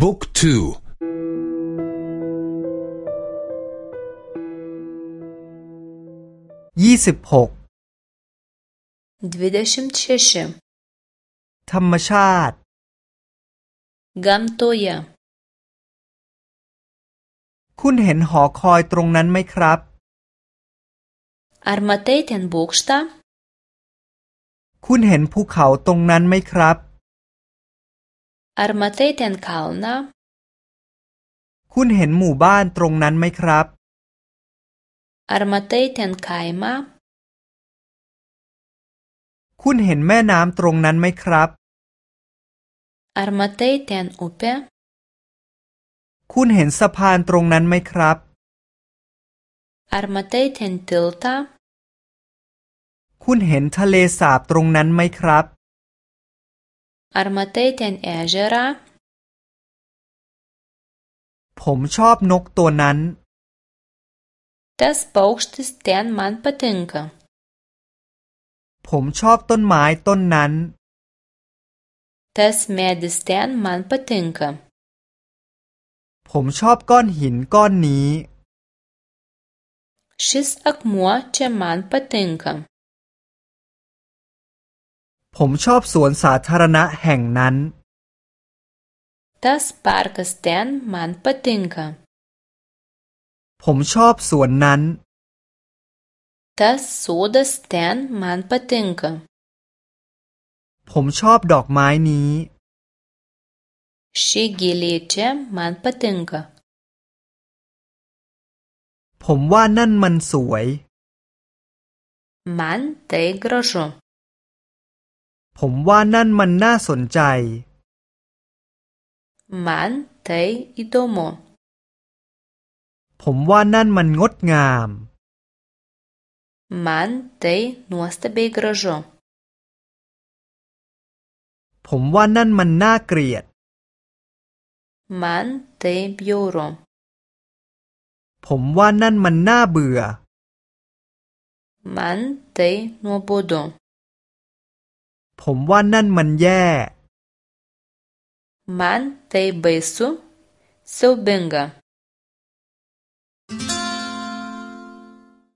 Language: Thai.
บุ๊กทูยี่สิบหก Dvidešimt šeši. ธรรมชาติ Gamtoje. คุณเห็นหอคอยตรงนั้นไหมครับ Ar matai ten bokštą? คุณเห็นภูเขาตรงนั้นไหมครับ Ar matai ten kalną? คุณเห็นหมู่บ้านตรงนั้นไหมครับ Ar matai ten kaimą? คุณเห็นแม่น้ำตรงนั้นไหมครับ Ar matai ten upę? คุณเห็นสะพานตรงนั้นไหมครับ Ar matai ten tiltą? คุณเห็นทะเลสาบตรงนั้นไหมครับ Ar matai ten ežerą? ผมชอบนกตัวนั้น Tas paukštis ten man patinka. ผมชอบต้นไม้ต้นนั้น Tas medis ten man patinka. ผมชอบก้อนหินก้อนนี้ Šis akmuo čia man patinka. ผมชอบสวนสาธารณะแห่งนั้น Tas parkas ten man patinka. ผมชอบสวนนั้น Tas sodas ten man patinka. ผมชอบดอกไม้นี้ Ši gėlė čia man patinka. ผมว่านั่นมันสวย Man tai gražu. ผมว่านั่นมันน่าสนใจ Man tai įdomu. ผมว่านั่นมันงดงาม Man tai nuostabiai gražu. ผมว่านั่นมันน่าเกลียด Man tai bjauru. ผมว่านั่นมันน่าเบื่อ Man tai nuobodu. ผมว่านั่นมันแย่ Man tai baisu, siaubinga.